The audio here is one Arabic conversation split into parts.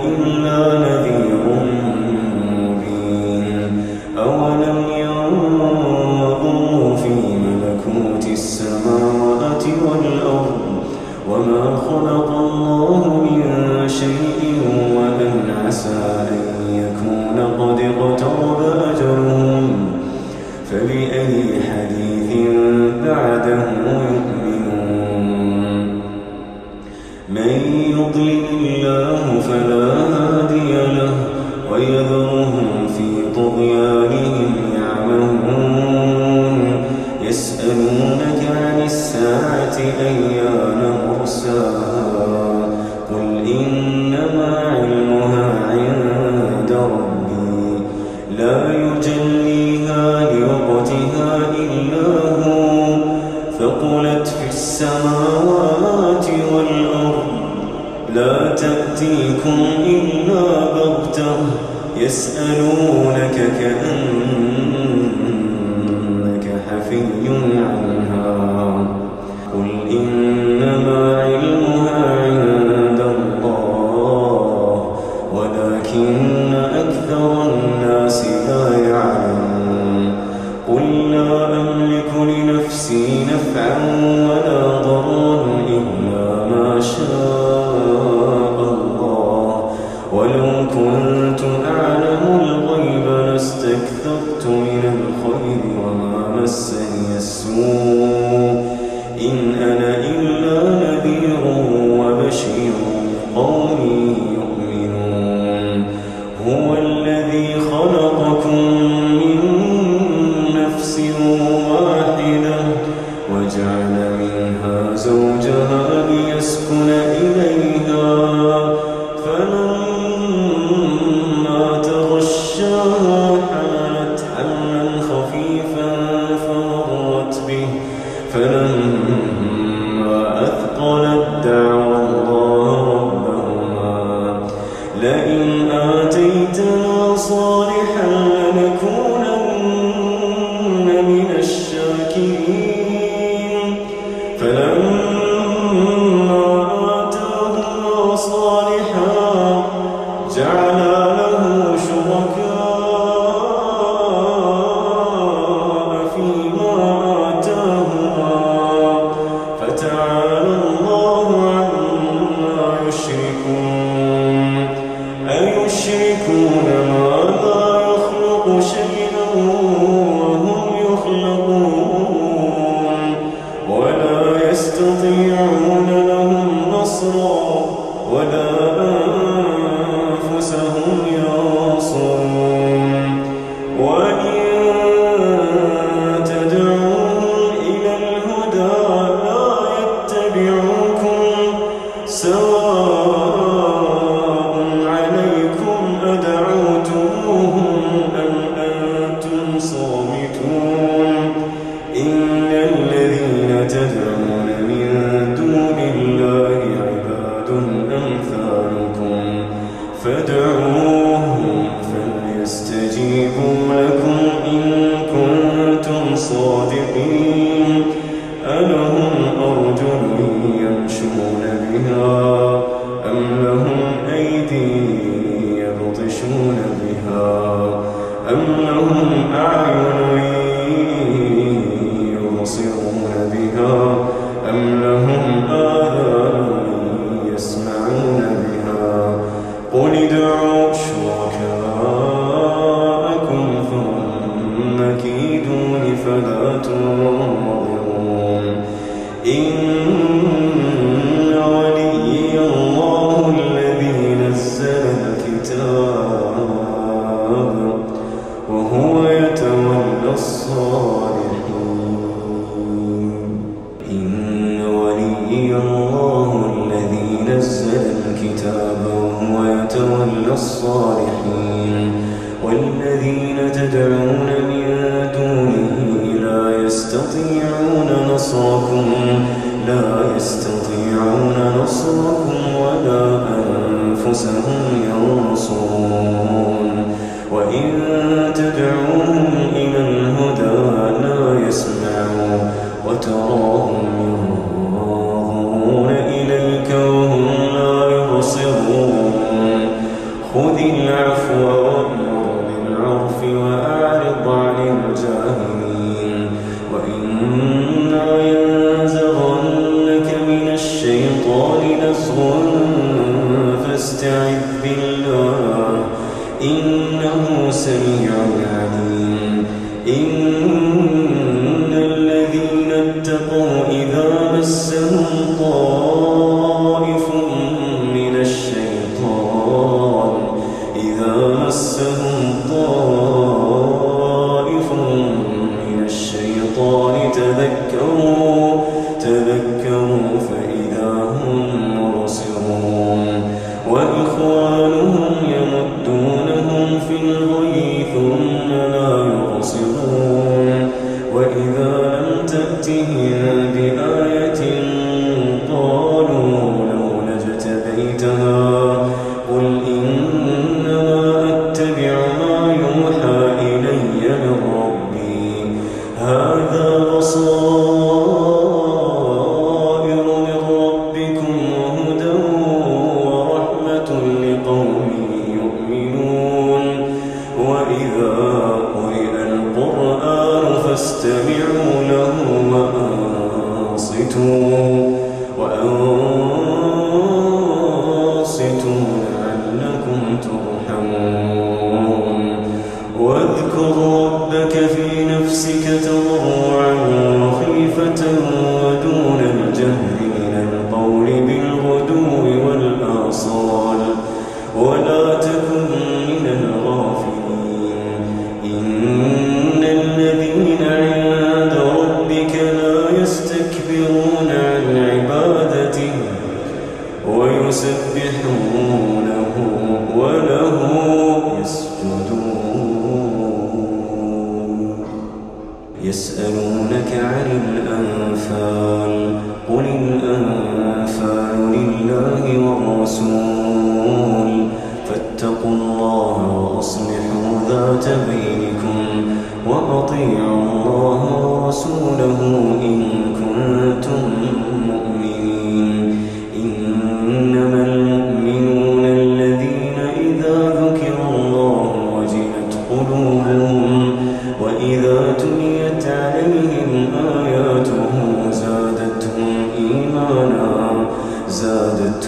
وإن السماوات والأرض لا تأتيكم إلا بغتة يسألونك كأنك حفي عنها قل إن I'm motion. أم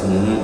嗯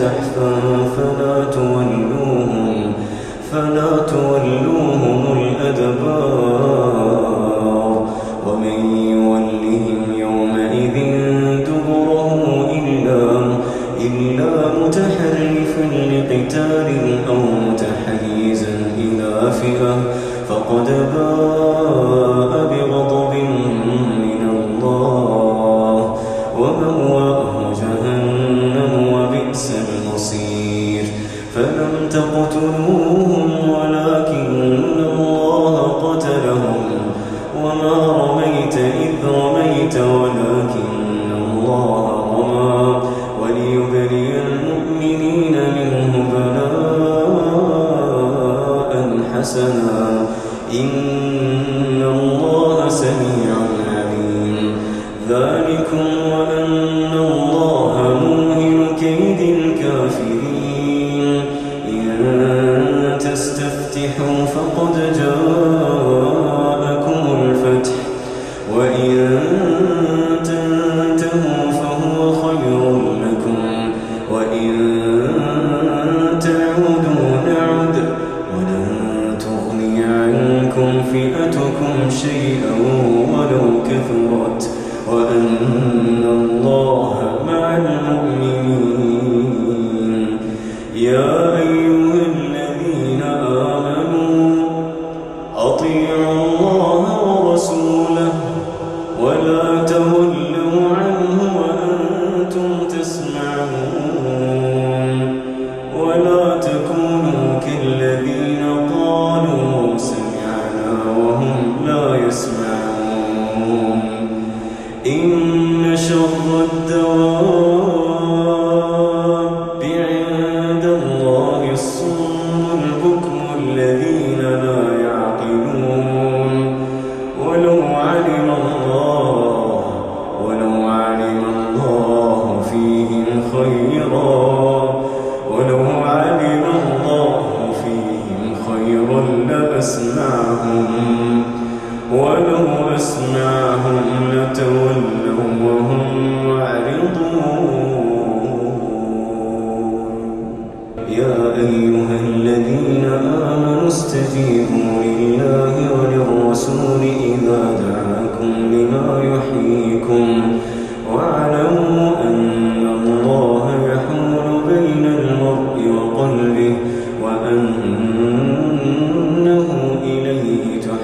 زحفا فلا تولوهم فلا تولوهم الأدبار. em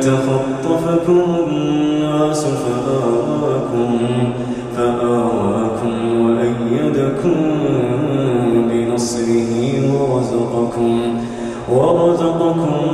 يتخطفكم الناس فآواكم, فآواكم وأيدكم بنصره ورزقكم ورزقكم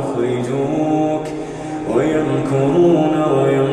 أخرجوك ويمكرون ويمكرون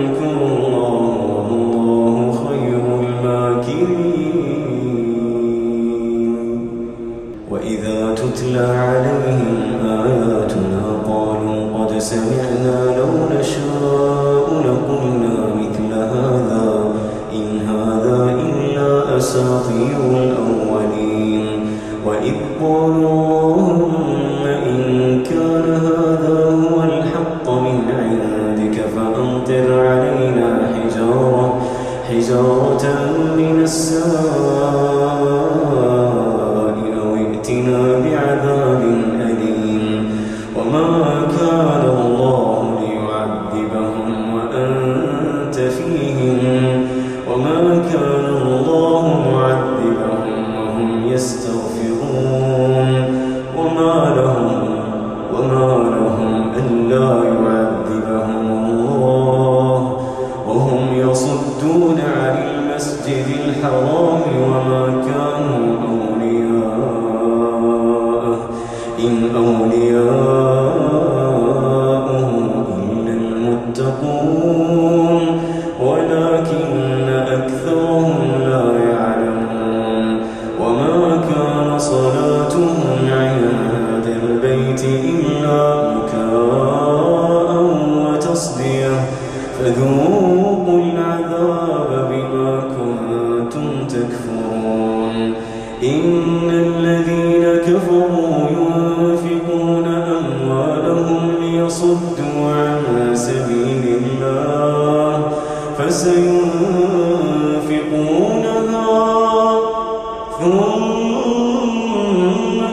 ثم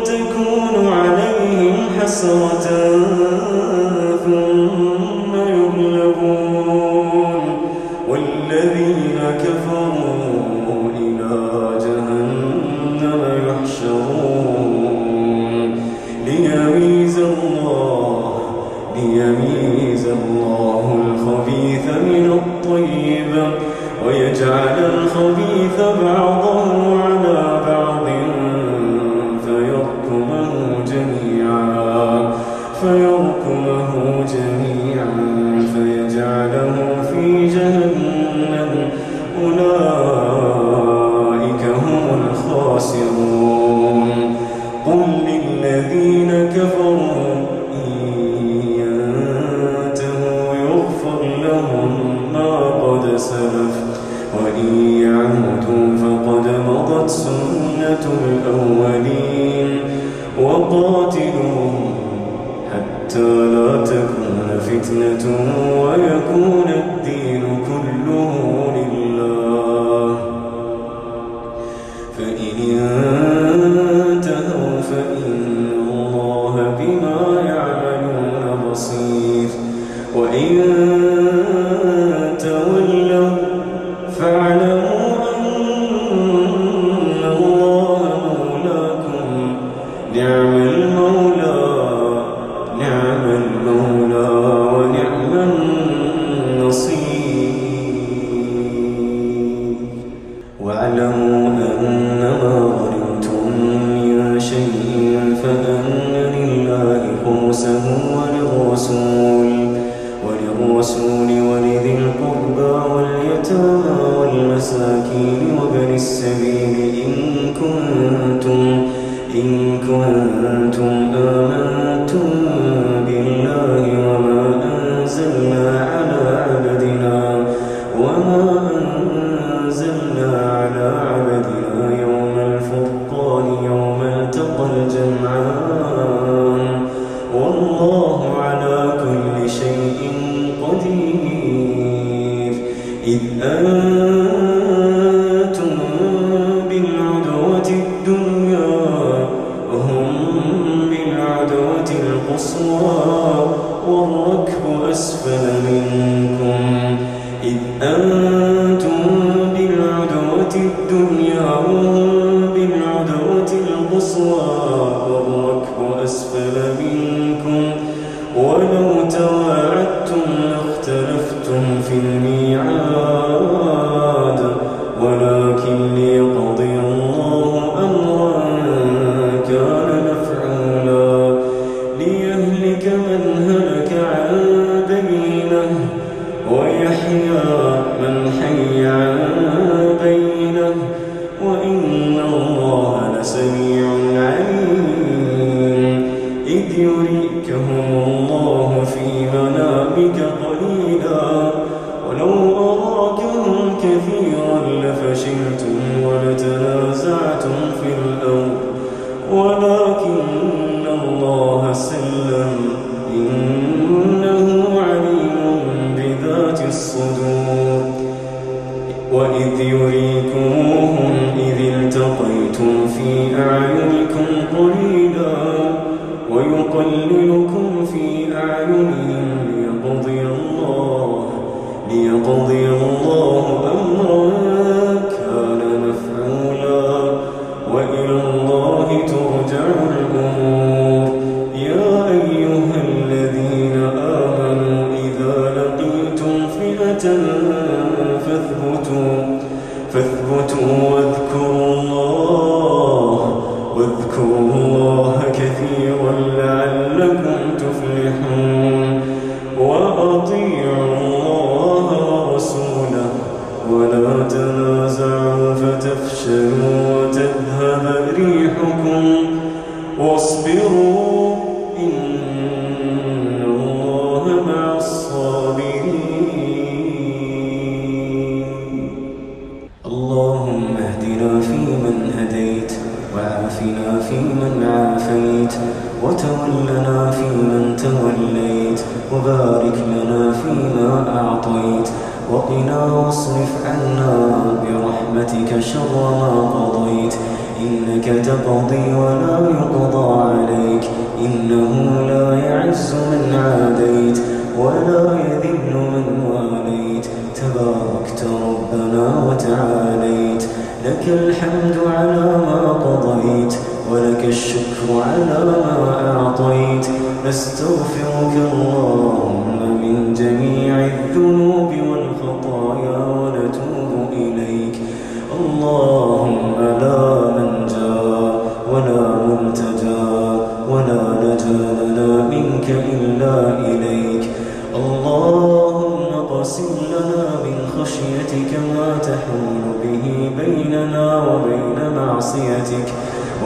تكون عليهم حسرة. ولذي القربى واليتامى والمساكين وبن السبيل إن كنتم إن كنتم آمنتم ولو وعافنا فيمن عافيت وتولنا فيمن توليت وبارك لنا فيما أعطيت. وقنا واصرف عنا برحمتك شر ما قضيت. إنك تقضي ولا يقضى عليك إنه لا يعز من عاديت ولا يذل من واليت. تباركت ربنا وتعاليت. لك الحمد على ما قضيت ولك الشكر على ما أعطيت. نستغفرك اللهم من جميع الذنوب والخطايا ونتوب إليك. اللهم لا منجا ولا ملتجا ولا نجا لنا منك إلا إليك. اللهم قسم لنا من خشيتك ما تحول به بيننا وبين معصيتك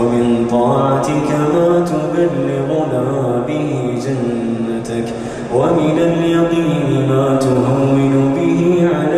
ومن طاعتك ما تبلغنا به جنتك ومن اليقين ما تهون به علينا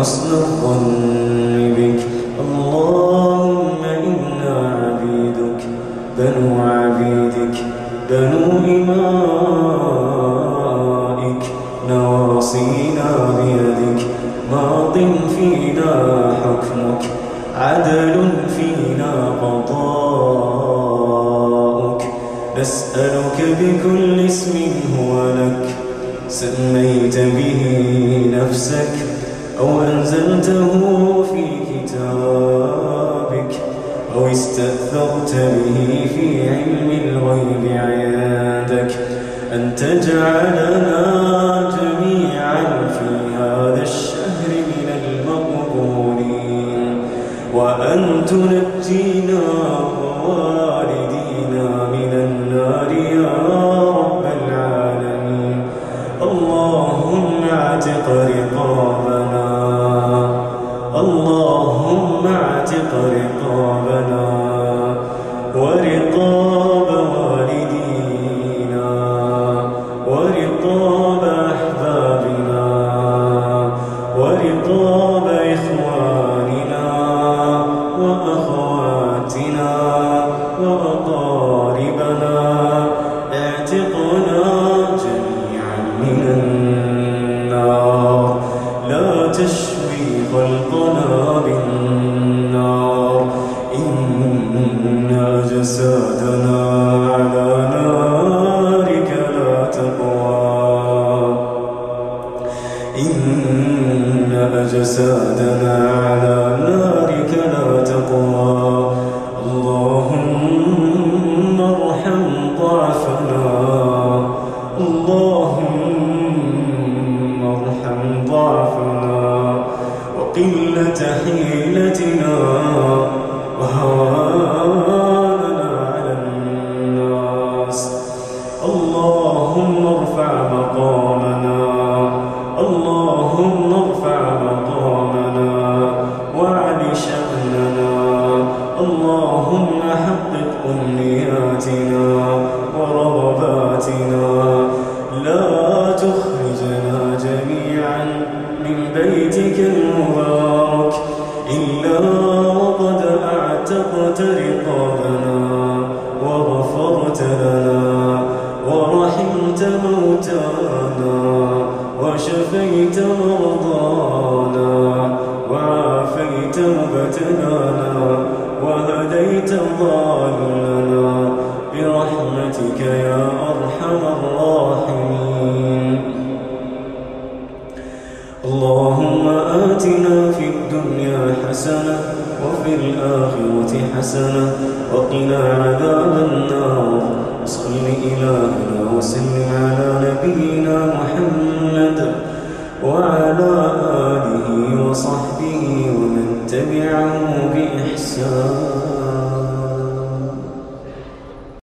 حسن الظن بك. اللهم إنا عبيدك بنو عبيدك بنو إمائك. نواصينا بيدك ماض فينا حكمك عدل فينا قضاؤك. نسألك بكل اسم هو لك سميت به نفسك أو أنزلته في كتابك أو استأثرت به في علم الغيب عندك أن تجعلنا جميعا في هذا الشهر من المقبولين وأن تنجينا لا